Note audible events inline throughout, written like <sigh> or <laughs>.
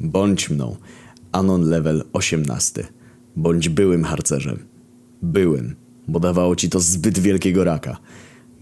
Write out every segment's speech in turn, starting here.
Bądź mną. Anon level 18. Bądź byłym harcerzem. Byłym, bo dawało ci to zbyt wielkiego raka.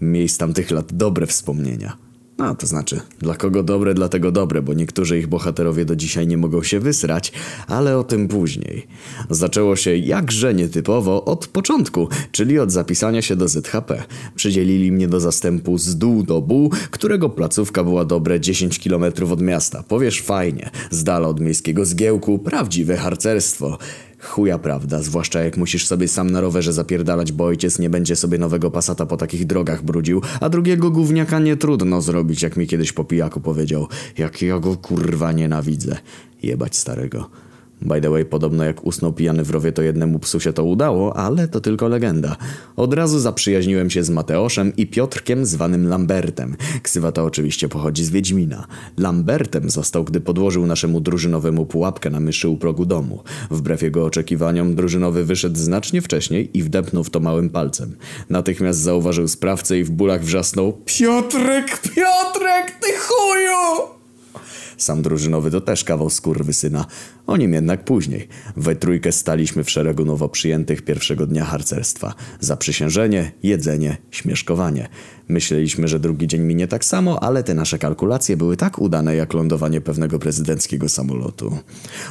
Miej z tamtych lat dobre wspomnienia. No, to znaczy, dla kogo dobre, dlatego dobre, bo niektórzy ich bohaterowie do dzisiaj nie mogą się wysrać, ale o tym później. Zaczęło się jakże nietypowo od początku, czyli od zapisania się do ZHP. Przydzielili mnie do zastępu z dół do bu, którego placówka była dobre 10 km od miasta. Powiesz fajnie, z dala od miejskiego zgiełku, prawdziwe harcerstwo. Chuja prawda, zwłaszcza jak musisz sobie sam na rowerze zapierdalać, bo ojciec nie będzie sobie nowego pasata po takich drogach brudził, a drugiego gówniaka nie trudno zrobić, jak mi kiedyś po pijaku powiedział. Jak ja go kurwa nienawidzę. Jebać starego. By the way, podobno jak usnął pijany w rowie, to jednemu psu się to udało, ale to tylko legenda. Od razu zaprzyjaźniłem się z Mateuszem i Piotrkiem zwanym Lambertem. Ksywa ta oczywiście pochodzi z Wiedźmina. Lambertem został, gdy podłożył naszemu drużynowemu pułapkę na myszy u progu domu. Wbrew jego oczekiwaniom, drużynowy wyszedł znacznie wcześniej i wdepnął w to małym palcem. Natychmiast zauważył sprawcę i w bólach wrzasnął Piotrek, Piotrek, ty chuju! Sam drużynowy to też kawał syna. O nim jednak później. We trójkę staliśmy w szeregu nowo przyjętych pierwszego dnia harcerstwa. Zaprzysiężenie, jedzenie, śmieszkowanie. Myśleliśmy, że drugi dzień minie tak samo, ale te nasze kalkulacje były tak udane jak lądowanie pewnego prezydenckiego samolotu.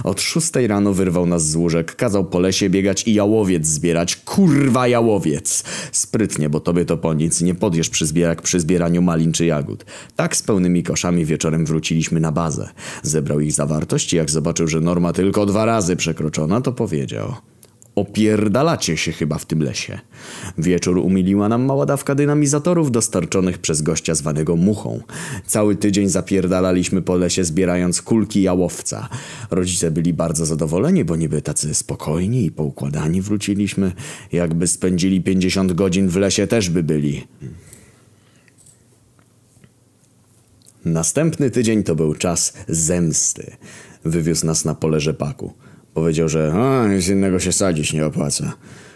Od szóstej rano wyrwał nas z łóżek, kazał po lesie biegać i jałowiec zbierać. Kurwa jałowiec! Sprytnie, bo tobie to po nic nie podjesz przy, zbierak, przy zbieraniu malin czy jagód. Tak z pełnymi koszami wieczorem wróciliśmy na bazę. Zebrał ich zawartość i jak zobaczył, że norma tylko dwa razy przekroczona, to powiedział... Opierdalacie się chyba w tym lesie. Wieczór umiliła nam mała dawka dynamizatorów dostarczonych przez gościa zwanego Muchą. Cały tydzień zapierdalaliśmy po lesie zbierając kulki jałowca. Rodzice byli bardzo zadowoleni, bo niby tacy spokojni i poukładani wróciliśmy. Jakby spędzili 50 godzin w lesie też by byli. Następny tydzień to był czas zemsty. Wywiózł nas na pole rzepaku. Powiedział, że a, z innego się sadzić nie opłaca.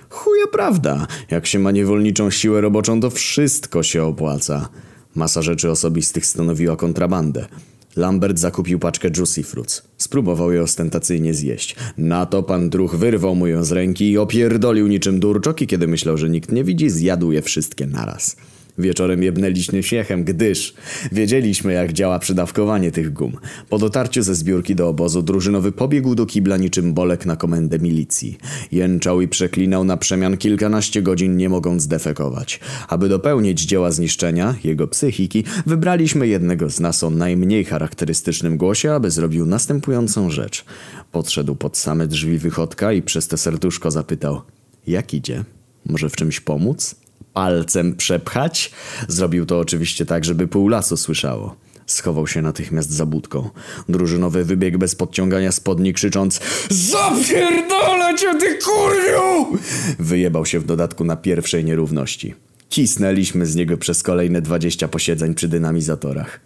Chuja prawda. Jak się ma niewolniczą siłę roboczą, to wszystko się opłaca. Masa rzeczy osobistych stanowiła kontrabandę. Lambert zakupił paczkę Juicy Fruits. Spróbował je ostentacyjnie zjeść. Na to pan druh wyrwał mu ją z ręki i opierdolił niczym durczok i kiedy myślał, że nikt nie widzi, zjadł je wszystkie naraz. Wieczorem jebnęliśmy śmiechem, gdyż wiedzieliśmy jak działa przydawkowanie tych gum. Po dotarciu ze zbiórki do obozu drużynowy pobiegł do kibla niczym bolek na komendę milicji. Jęczał i przeklinał na przemian kilkanaście godzin nie mogąc defekować. Aby dopełnić dzieła zniszczenia, jego psychiki, wybraliśmy jednego z nas o najmniej charakterystycznym głosie, aby zrobił następującą rzecz. Podszedł pod same drzwi wychodka i przez te serduszko zapytał Jak idzie? Może w czymś pomóc? Palcem przepchać. Zrobił to oczywiście tak, żeby pół lasu słyszało. Schował się natychmiast za budką. Drużynowy wybiegł bez podciągania spodni, krzycząc Zapierdolę cię, ty kurwiu! Wyjebał się w dodatku na pierwszej nierówności. Kisnęliśmy z niego przez kolejne dwadzieścia posiedzeń przy dynamizatorach.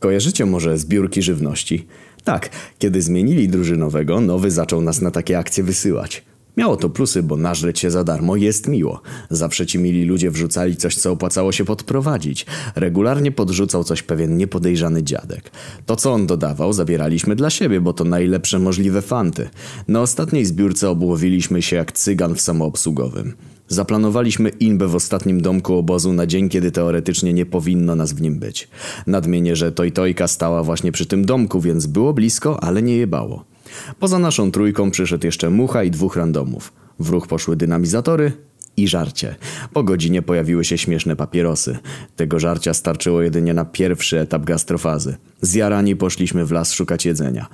Kojarzycie może zbiórki żywności? Tak, kiedy zmienili drużynowego, nowy zaczął nas na takie akcje wysyłać. Miało to plusy, bo nażreć się za darmo jest miło. Zawsze ci mili ludzie wrzucali coś, co opłacało się podprowadzić. Regularnie podrzucał coś pewien niepodejrzany dziadek. To, co on dodawał, zabieraliśmy dla siebie, bo to najlepsze możliwe fanty. Na ostatniej zbiórce obłowiliśmy się jak cygan w samoobsługowym. Zaplanowaliśmy inbę w ostatnim domku obozu na dzień, kiedy teoretycznie nie powinno nas w nim być. Nadmienię, że Tojtojka stała właśnie przy tym domku, więc było blisko, ale nie jebało. Poza naszą trójką przyszedł jeszcze Mucha i dwóch randomów. W ruch poszły dynamizatory i żarcie. Po godzinie pojawiły się śmieszne papierosy. Tego żarcia starczyło jedynie na pierwszy etap gastrofazy. Zjarani poszliśmy w las szukać jedzenia.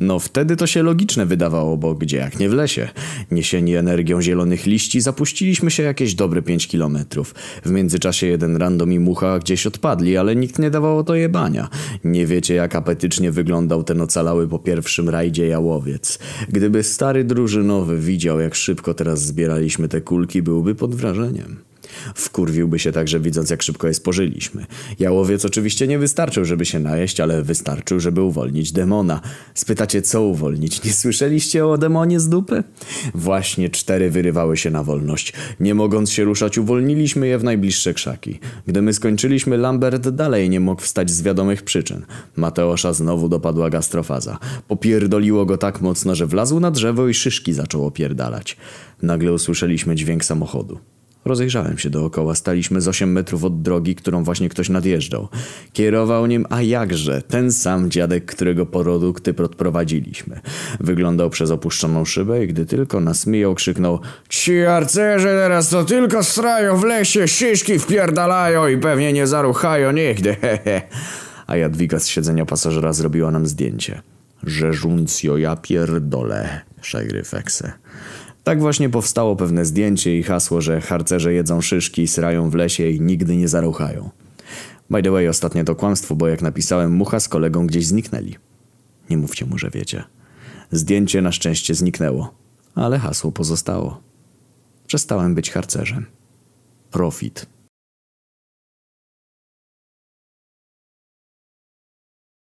No wtedy to się logiczne wydawało, bo gdzie jak nie w lesie. Niesieni energią zielonych liści zapuściliśmy się jakieś dobre 5 kilometrów. W międzyczasie jeden random i mucha gdzieś odpadli, ale nikt nie dawało to jebania. Nie wiecie jak apetycznie wyglądał ten ocalały po pierwszym rajdzie jałowiec. Gdyby stary drużynowy widział jak szybko teraz zbieraliśmy te kulki, byłby pod wrażeniem. Wkurwiłby się także widząc jak szybko je spożyliśmy. Jałowiec oczywiście nie wystarczył, żeby się najeść, ale wystarczył, żeby uwolnić demona. Spytacie co uwolnić? Nie słyszeliście o demonie z dupy? Właśnie cztery wyrywały się na wolność. Nie mogąc się ruszać uwolniliśmy je w najbliższe krzaki. Gdy my skończyliśmy Lambert dalej nie mógł wstać z wiadomych przyczyn. Mateosza znowu dopadła gastrofaza. Popierdoliło go tak mocno, że wlazł na drzewo i szyszki zaczął opierdalać. Nagle usłyszeliśmy dźwięk samochodu. Rozejrzałem się dookoła. Staliśmy z 8 metrów od drogi, którą właśnie ktoś nadjeżdżał. Kierował nim, a jakże, ten sam dziadek, którego produkty odprowadziliśmy. Wyglądał przez opuszczoną szybę i gdy tylko nas mijał, krzyknął Ci arcerze teraz to tylko strają w lesie, szyszki wpierdalają i pewnie nie zaruchają nigdy, <laughs> hehe. A Jadwiga z siedzenia pasażera zrobiła nam zdjęcie. Rzeżuncjo, ja pierdolę, szajgryfekse. Tak właśnie powstało pewne zdjęcie i hasło, że harcerze jedzą szyszki, srają w lesie i nigdy nie zaruchają. By the way, ostatnie to kłamstwo, bo jak napisałem, mucha z kolegą gdzieś zniknęli. Nie mówcie mu, że wiecie. Zdjęcie na szczęście zniknęło, ale hasło pozostało. Przestałem być harcerzem. Profit.